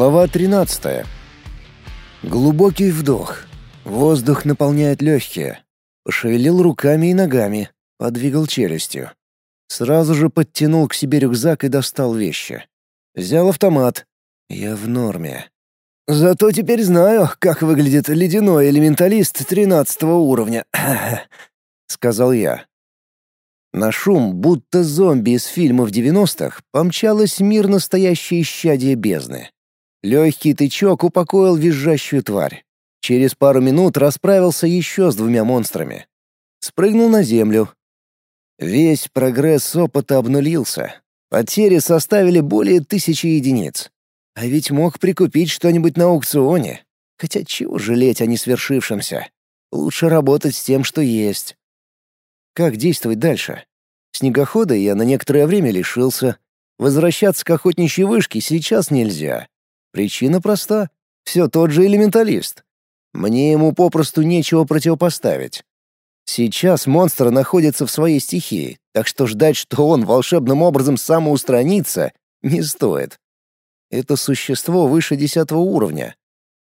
Глава 13. Глубокий вдох. Воздух наполняет легкие. Пошевелил руками и ногами, подвигал челюстью. Сразу же подтянул к себе рюкзак и достал вещи. Взял автомат. Я в норме. Зато теперь знаю, как выглядит ледяной элементалист тринадцатого уровня, сказал я. На шум, будто зомби из фильмов девяностых, помчалось мир настоящее исчадие бездны. Легкий тычок упокоил визжащую тварь. Через пару минут расправился еще с двумя монстрами. Спрыгнул на землю. Весь прогресс опыта обнулился. Потери составили более тысячи единиц. А ведь мог прикупить что-нибудь на аукционе. Хотя чего жалеть о несвершившемся? Лучше работать с тем, что есть. Как действовать дальше? Снегохода я на некоторое время лишился. Возвращаться к охотничьей вышке сейчас нельзя. Причина проста. Все тот же элементалист. Мне ему попросту нечего противопоставить. Сейчас монстр находится в своей стихии, так что ждать, что он волшебным образом самоустранится, не стоит. Это существо выше десятого уровня.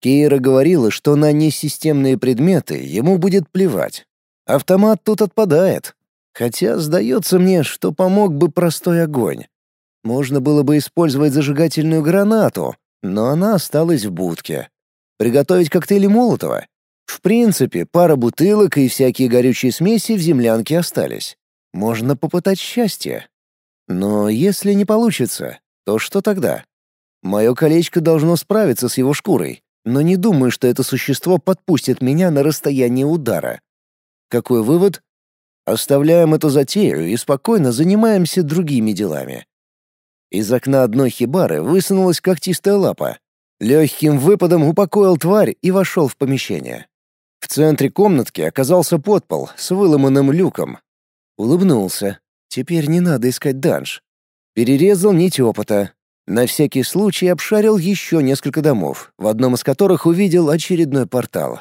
Кейра говорила, что на несистемные предметы ему будет плевать. Автомат тут отпадает. Хотя сдается мне, что помог бы простой огонь. Можно было бы использовать зажигательную гранату, но она осталась в будке. Приготовить коктейли Молотова? В принципе, пара бутылок и всякие горючие смеси в землянке остались. Можно попытать счастье. Но если не получится, то что тогда? Мое колечко должно справиться с его шкурой, но не думаю, что это существо подпустит меня на расстояние удара. Какой вывод? Оставляем эту затею и спокойно занимаемся другими делами. Из окна одной хибары высунулась когтистая лапа. Легким выпадом упокоил тварь и вошел в помещение. В центре комнатки оказался подпол с выломанным люком. Улыбнулся. Теперь не надо искать данж. Перерезал нить опыта. На всякий случай обшарил еще несколько домов, в одном из которых увидел очередной портал.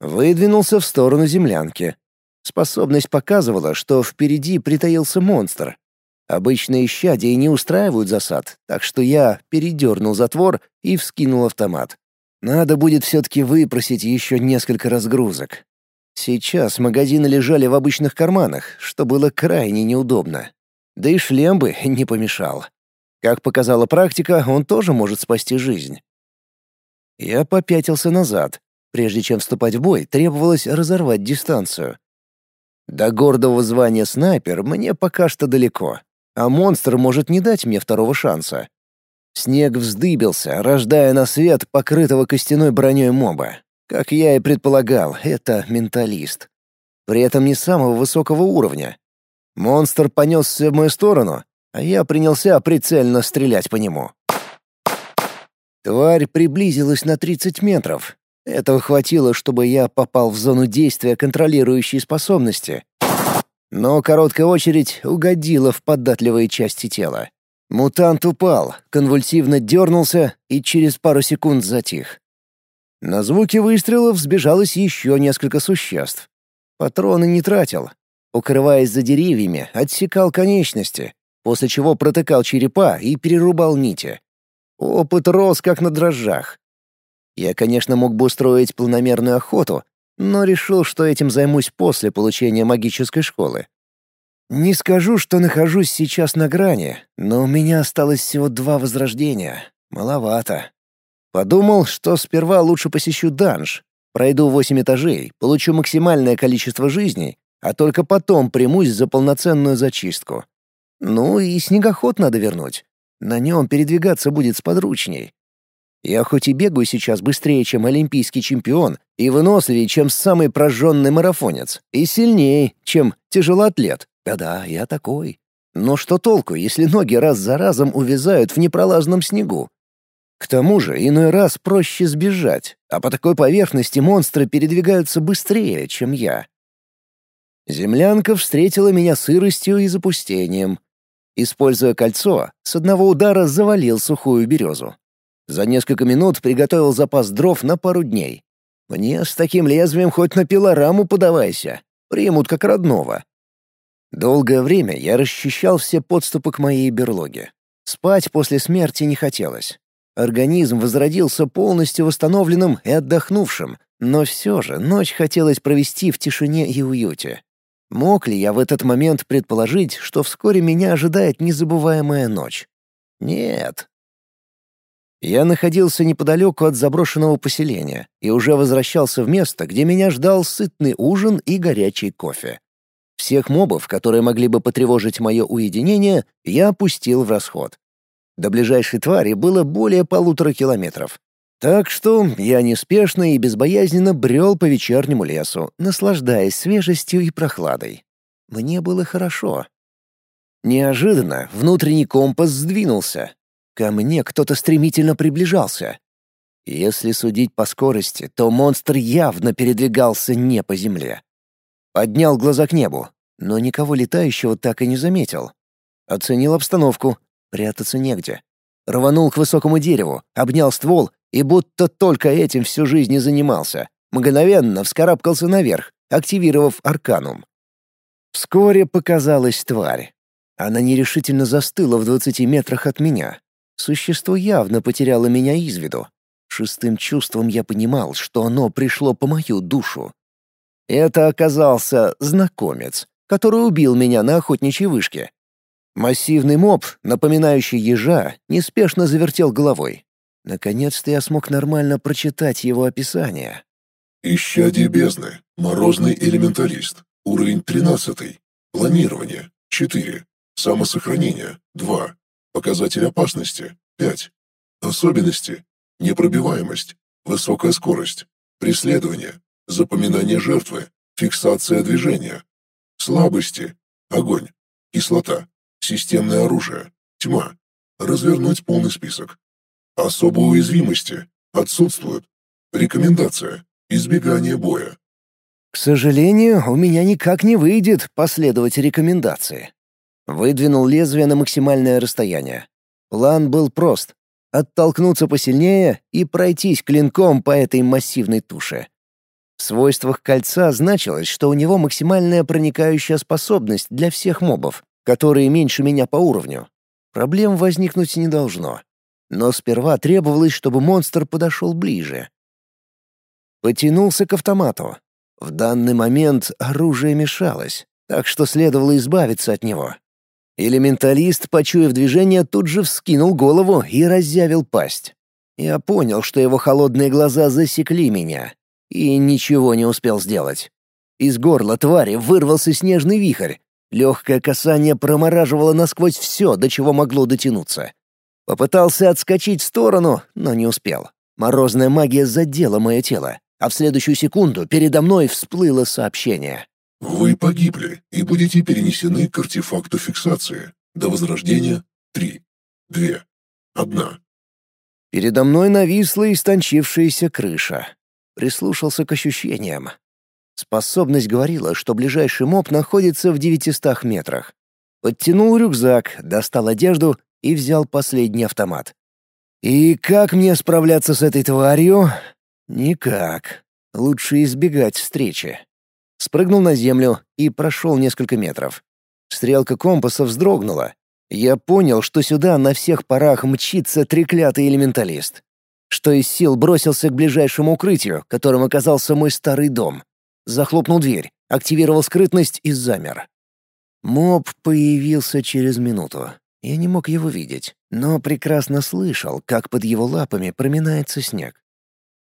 Выдвинулся в сторону землянки. Способность показывала, что впереди притаился монстр, Обычные исчадия не устраивают засад, так что я передернул затвор и вскинул автомат. Надо будет все-таки выпросить еще несколько разгрузок. Сейчас магазины лежали в обычных карманах, что было крайне неудобно. Да и шлем бы не помешал. Как показала практика, он тоже может спасти жизнь. Я попятился назад. Прежде чем вступать в бой, требовалось разорвать дистанцию. До гордого звания снайпер мне пока что далеко, а монстр может не дать мне второго шанса. Снег вздыбился, рождая на свет покрытого костяной броней моба. Как я и предполагал, это менталист. При этом не самого высокого уровня. Монстр понесся в мою сторону, а я принялся прицельно стрелять по нему. Тварь приблизилась на 30 метров. Этого хватило, чтобы я попал в зону действия контролирующей способности, но короткая очередь угодила в податливые части тела. Мутант упал, конвульсивно дернулся и через пару секунд затих. На звуки выстрелов сбежалось еще несколько существ. Патроны не тратил. Укрываясь за деревьями, отсекал конечности, после чего протыкал черепа и перерубал нити. Опыт рос как на дрожжах. Я, конечно, мог бы устроить планомерную охоту, но решил, что этим займусь после получения магической школы. Не скажу, что нахожусь сейчас на грани, но у меня осталось всего два возрождения. Маловато. Подумал, что сперва лучше посещу данж, пройду восемь этажей, получу максимальное количество жизней, а только потом примусь за полноценную зачистку. Ну и снегоход надо вернуть. На нем передвигаться будет сподручней. Я хоть и бегаю сейчас быстрее, чем олимпийский чемпион, и выносливее, чем самый прожженный марафонец, и сильнее, чем тяжелоатлет. Да-да, я такой. Но что толку, если ноги раз за разом увязают в непролазном снегу? К тому же иной раз проще сбежать, а по такой поверхности монстры передвигаются быстрее, чем я. Землянка встретила меня сыростью и запустением. Используя кольцо, с одного удара завалил сухую березу. За несколько минут приготовил запас дров на пару дней. Мне с таким лезвием хоть на пилораму подавайся. Примут как родного. Долгое время я расчищал все подступы к моей берлоге. Спать после смерти не хотелось. Организм возродился полностью восстановленным и отдохнувшим, но все же ночь хотелось провести в тишине и уюте. Мог ли я в этот момент предположить, что вскоре меня ожидает незабываемая ночь? Нет. Я находился неподалеку от заброшенного поселения и уже возвращался в место, где меня ждал сытный ужин и горячий кофе. Всех мобов, которые могли бы потревожить мое уединение, я опустил в расход. До ближайшей твари было более полутора километров. Так что я неспешно и безбоязненно брел по вечернему лесу, наслаждаясь свежестью и прохладой. Мне было хорошо. Неожиданно внутренний компас сдвинулся. Ко мне кто-то стремительно приближался. Если судить по скорости, то монстр явно передвигался не по земле. Поднял глаза к небу, но никого летающего так и не заметил. Оценил обстановку, прятаться негде. Рванул к высокому дереву, обнял ствол и будто только этим всю жизнь и занимался. Мгновенно вскарабкался наверх, активировав арканум. Вскоре показалась тварь. Она нерешительно застыла в двадцати метрах от меня. Существо явно потеряло меня из виду. Шестым чувством я понимал, что оно пришло по мою душу. Это оказался знакомец, который убил меня на охотничьей вышке. Массивный моб, напоминающий ежа, неспешно завертел головой. Наконец-то я смог нормально прочитать его описание. «Исчадие бездны. Морозный элементалист. Уровень 13. Планирование. 4. Самосохранение. 2. Показатель опасности. 5. Особенности. Непробиваемость. Высокая скорость. Преследование. Запоминание жертвы. Фиксация движения. Слабости. Огонь. Кислота. Системное оружие. Тьма. Развернуть полный список. Особые уязвимости отсутствуют. Рекомендация. Избегание боя. К сожалению, у меня никак не выйдет последовать рекомендации. Выдвинул лезвие на максимальное расстояние. План был прост — оттолкнуться посильнее и пройтись клинком по этой массивной туше. В свойствах кольца значилось, что у него максимальная проникающая способность для всех мобов, которые меньше меня по уровню. Проблем возникнуть не должно но сперва требовалось, чтобы монстр подошел ближе. Потянулся к автомату. В данный момент оружие мешалось, так что следовало избавиться от него. Элементалист, почуяв движение, тут же вскинул голову и разъявил пасть. Я понял, что его холодные глаза засекли меня, и ничего не успел сделать. Из горла твари вырвался снежный вихрь. Легкое касание промораживало насквозь все, до чего могло дотянуться. Попытался отскочить в сторону, но не успел. Морозная магия задела мое тело, а в следующую секунду передо мной всплыло сообщение. «Вы погибли и будете перенесены к артефакту фиксации. До возрождения — три, две, одна». Передо мной нависла истончившаяся крыша. Прислушался к ощущениям. Способность говорила, что ближайший моб находится в девятистах метрах. Подтянул рюкзак, достал одежду и взял последний автомат. «И как мне справляться с этой тварью?» «Никак. Лучше избегать встречи». Спрыгнул на землю и прошел несколько метров. Стрелка компаса вздрогнула. Я понял, что сюда на всех парах мчится треклятый элементалист. Что из сил бросился к ближайшему укрытию, которым оказался мой старый дом. Захлопнул дверь, активировал скрытность и замер. Моб появился через минуту. Я не мог его видеть, но прекрасно слышал, как под его лапами проминается снег.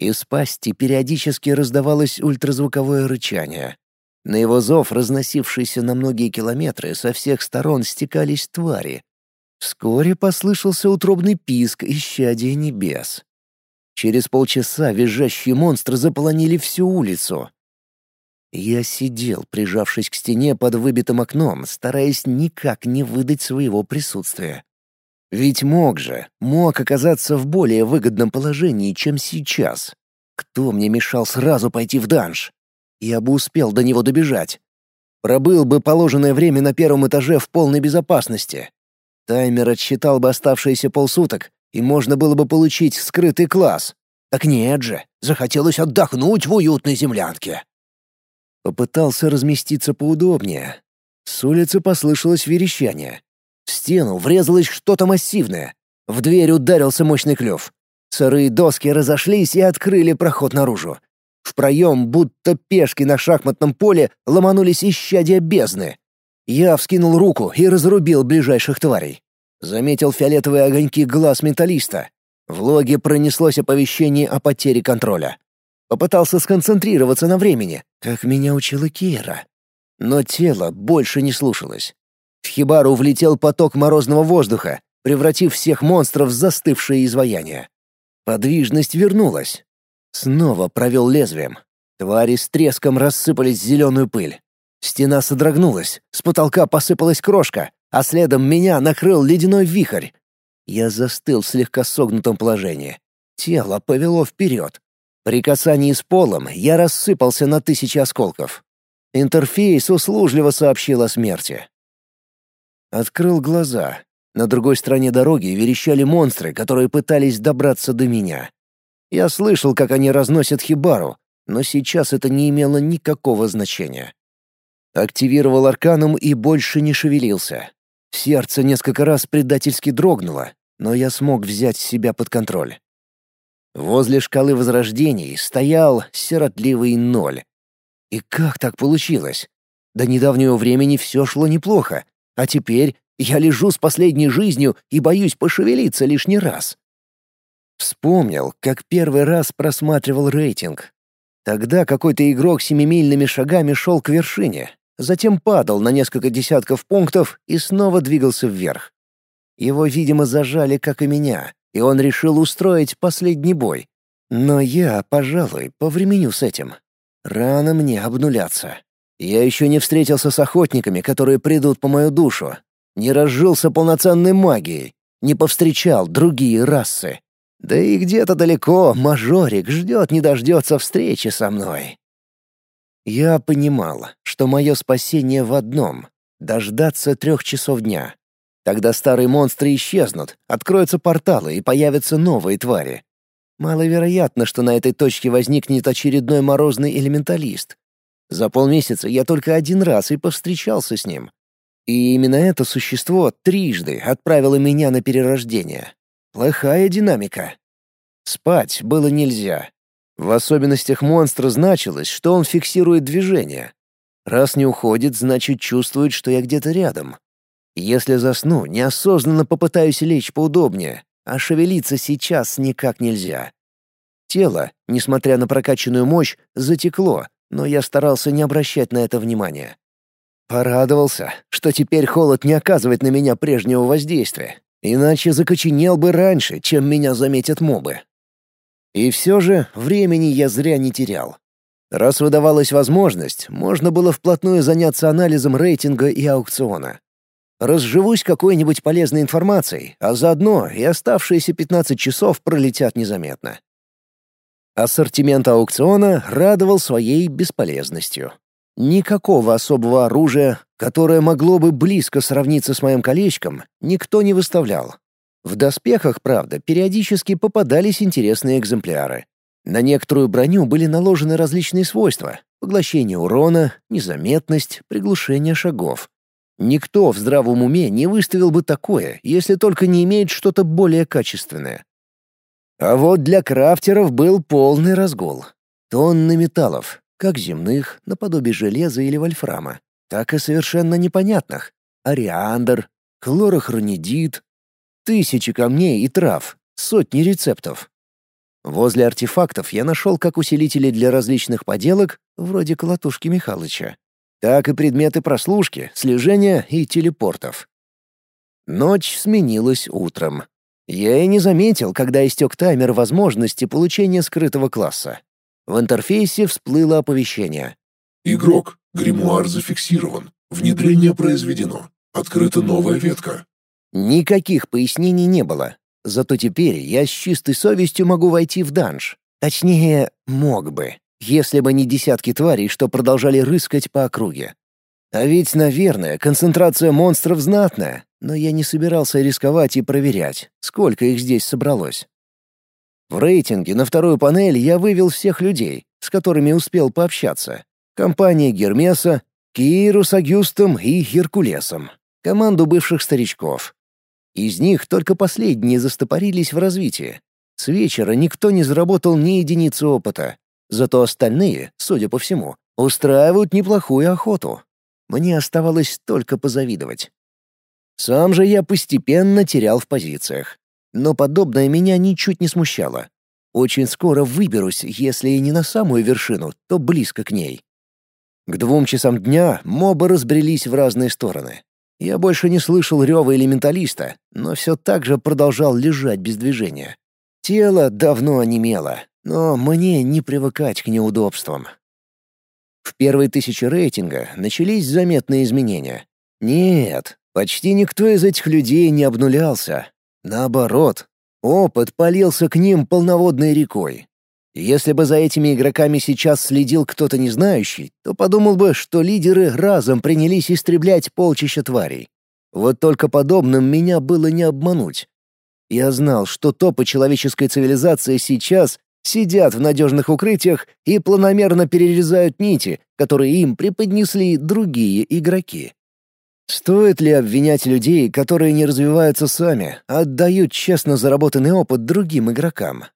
Из пасти периодически раздавалось ультразвуковое рычание. На его зов, разносившийся на многие километры, со всех сторон стекались твари. Вскоре послышался утробный писк исчадия небес. Через полчаса визжащие монстры заполонили всю улицу. Я сидел, прижавшись к стене под выбитым окном, стараясь никак не выдать своего присутствия. Ведь мог же, мог оказаться в более выгодном положении, чем сейчас. Кто мне мешал сразу пойти в данж? Я бы успел до него добежать. Пробыл бы положенное время на первом этаже в полной безопасности. Таймер отсчитал бы оставшиеся полсуток, и можно было бы получить скрытый класс. Так нет же, захотелось отдохнуть в уютной землянке. Попытался разместиться поудобнее. С улицы послышалось верещание. В стену врезалось что-то массивное. В дверь ударился мощный клюв. Сырые доски разошлись и открыли проход наружу. В проем, будто пешки на шахматном поле, ломанулись исчадия бездны. Я вскинул руку и разрубил ближайших тварей. Заметил фиолетовые огоньки глаз менталиста. В логе пронеслось оповещение о потере контроля. Попытался сконцентрироваться на времени, как меня учила Кира. Но тело больше не слушалось. В хибару влетел поток морозного воздуха, превратив всех монстров в застывшие изваяния. Подвижность вернулась. Снова провел лезвием. Твари с треском рассыпались в зеленую пыль. Стена содрогнулась, с потолка посыпалась крошка, а следом меня накрыл ледяной вихрь. Я застыл в слегка согнутом положении. Тело повело вперед. При касании с полом я рассыпался на тысячи осколков. Интерфейс услужливо сообщил о смерти. Открыл глаза. На другой стороне дороги верещали монстры, которые пытались добраться до меня. Я слышал, как они разносят хибару, но сейчас это не имело никакого значения. Активировал арканум и больше не шевелился. Сердце несколько раз предательски дрогнуло, но я смог взять себя под контроль. Возле шкалы возрождений стоял сиротливый ноль. И как так получилось? До недавнего времени все шло неплохо, а теперь я лежу с последней жизнью и боюсь пошевелиться лишний раз. Вспомнил, как первый раз просматривал рейтинг. Тогда какой-то игрок семимильными шагами шел к вершине, затем падал на несколько десятков пунктов и снова двигался вверх. Его, видимо, зажали, как и меня, и он решил устроить последний бой. Но я, пожалуй, повременю с этим. Рано мне обнуляться. Я еще не встретился с охотниками, которые придут по мою душу. Не разжился полноценной магией. Не повстречал другие расы. Да и где-то далеко мажорик ждет не дождется встречи со мной. Я понимал, что мое спасение в одном — дождаться трех часов дня. Тогда старые монстры исчезнут, откроются порталы и появятся новые твари. Маловероятно, что на этой точке возникнет очередной морозный элементалист. За полмесяца я только один раз и повстречался с ним. И именно это существо трижды отправило меня на перерождение. Плохая динамика. Спать было нельзя. В особенностях монстра значилось, что он фиксирует движение. Раз не уходит, значит чувствует, что я где-то рядом. Если засну, неосознанно попытаюсь лечь поудобнее, а шевелиться сейчас никак нельзя. Тело, несмотря на прокачанную мощь, затекло, но я старался не обращать на это внимания. Порадовался, что теперь холод не оказывает на меня прежнего воздействия, иначе закоченел бы раньше, чем меня заметят мобы. И все же времени я зря не терял. Раз выдавалась возможность, можно было вплотную заняться анализом рейтинга и аукциона. Разживусь какой-нибудь полезной информацией, а заодно и оставшиеся 15 часов пролетят незаметно. Ассортимент аукциона радовал своей бесполезностью. Никакого особого оружия, которое могло бы близко сравниться с моим колечком, никто не выставлял. В доспехах, правда, периодически попадались интересные экземпляры. На некоторую броню были наложены различные свойства — поглощение урона, незаметность, приглушение шагов. Никто в здравом уме не выставил бы такое, если только не имеет что-то более качественное. А вот для крафтеров был полный разгул. Тонны металлов, как земных, наподобие железа или вольфрама, так и совершенно непонятных. Ариандр, хлорохронидит, тысячи камней и трав, сотни рецептов. Возле артефактов я нашел как усилители для различных поделок, вроде колотушки Михалыча, так и предметы прослушки, слежения и телепортов. Ночь сменилась утром. Я и не заметил, когда истек таймер возможности получения скрытого класса. В интерфейсе всплыло оповещение. «Игрок, гримуар зафиксирован. Внедрение произведено. Открыта новая ветка». Никаких пояснений не было. Зато теперь я с чистой совестью могу войти в данж. Точнее, мог бы если бы не десятки тварей, что продолжали рыскать по округе. А ведь, наверное, концентрация монстров знатная, но я не собирался рисковать и проверять, сколько их здесь собралось. В рейтинге на вторую панель я вывел всех людей, с которыми успел пообщаться. Компания Гермеса, Кииру с Агюстом и Геркулесом, команду бывших старичков. Из них только последние застопорились в развитии. С вечера никто не заработал ни единицы опыта. Зато остальные, судя по всему, устраивают неплохую охоту. Мне оставалось только позавидовать. Сам же я постепенно терял в позициях. Но подобное меня ничуть не смущало. Очень скоро выберусь, если и не на самую вершину, то близко к ней. К двум часам дня мобы разбрелись в разные стороны. Я больше не слышал рева элементалиста, но все так же продолжал лежать без движения. Тело давно онемело, но мне не привыкать к неудобствам. В первые тысячи рейтинга начались заметные изменения. Нет, почти никто из этих людей не обнулялся. Наоборот, опыт полился к ним полноводной рекой. Если бы за этими игроками сейчас следил кто-то не знающий, то подумал бы, что лидеры разом принялись истреблять полчища тварей. Вот только подобным меня было не обмануть. Я знал, что топы человеческой цивилизации сейчас сидят в надежных укрытиях и планомерно перерезают нити, которые им преподнесли другие игроки. Стоит ли обвинять людей, которые не развиваются сами, а отдают честно заработанный опыт другим игрокам?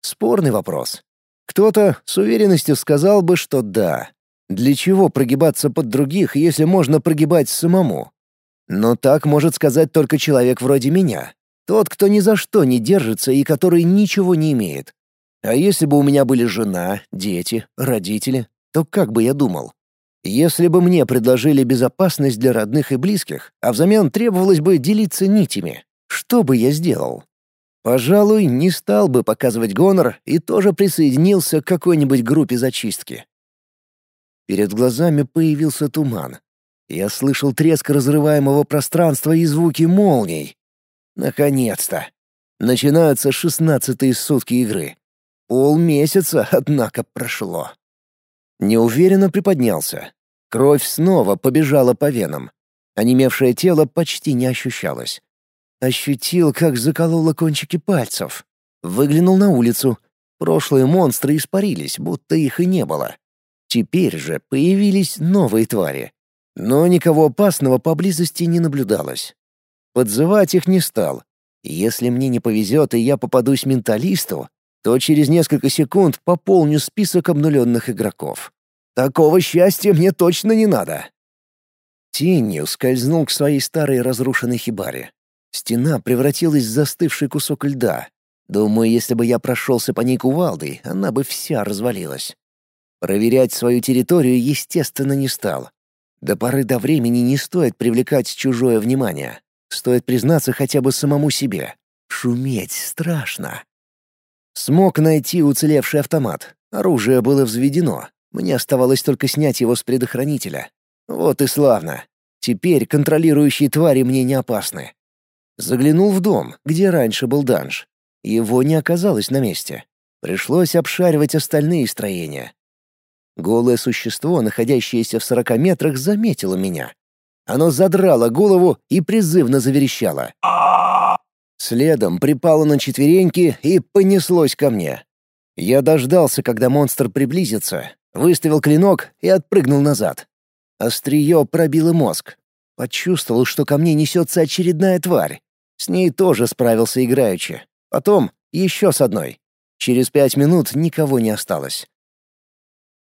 Спорный вопрос. Кто-то с уверенностью сказал бы, что да. Для чего прогибаться под других, если можно прогибать самому? Но так может сказать только человек вроде меня. Тот, кто ни за что не держится и который ничего не имеет. А если бы у меня были жена, дети, родители, то как бы я думал? Если бы мне предложили безопасность для родных и близких, а взамен требовалось бы делиться нитями, что бы я сделал? Пожалуй, не стал бы показывать гонор и тоже присоединился к какой-нибудь группе зачистки. Перед глазами появился туман. Я слышал треск разрываемого пространства и звуки молний. Наконец-то! Начинаются шестнадцатые сутки игры. Полмесяца, однако, прошло. Неуверенно приподнялся. Кровь снова побежала по венам. Онемевшее тело почти не ощущалось. Ощутил, как закололо кончики пальцев. Выглянул на улицу. Прошлые монстры испарились, будто их и не было. Теперь же появились новые твари. Но никого опасного поблизости не наблюдалось. Подзывать их не стал. Если мне не повезет и я попадусь менталисту, то через несколько секунд пополню список обнуленных игроков. Такого счастья мне точно не надо. Тенью скользнул к своей старой разрушенной хибаре. Стена превратилась в застывший кусок льда. Думаю, если бы я прошелся по ней кувалдой, она бы вся развалилась. Проверять свою территорию, естественно, не стал. До поры до времени не стоит привлекать чужое внимание. Стоит признаться хотя бы самому себе. Шуметь страшно. Смог найти уцелевший автомат. Оружие было взведено. Мне оставалось только снять его с предохранителя. Вот и славно. Теперь контролирующие твари мне не опасны. Заглянул в дом, где раньше был данж. Его не оказалось на месте. Пришлось обшаривать остальные строения. Голое существо, находящееся в сорока метрах, заметило меня. Оно задрало голову и призывно заверещало. Следом припало на четвереньки и понеслось ко мне. Я дождался, когда монстр приблизится, выставил клинок и отпрыгнул назад. Острие пробило мозг. Почувствовал, что ко мне несется очередная тварь. С ней тоже справился играючи. Потом еще с одной. Через пять минут никого не осталось.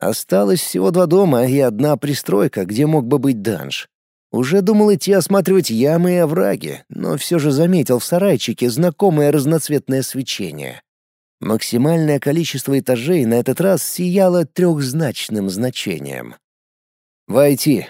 Осталось всего два дома и одна пристройка, где мог бы быть данж. Уже думал идти осматривать ямы и овраги, но все же заметил в сарайчике знакомое разноцветное свечение. Максимальное количество этажей на этот раз сияло трехзначным значением. «Войти»,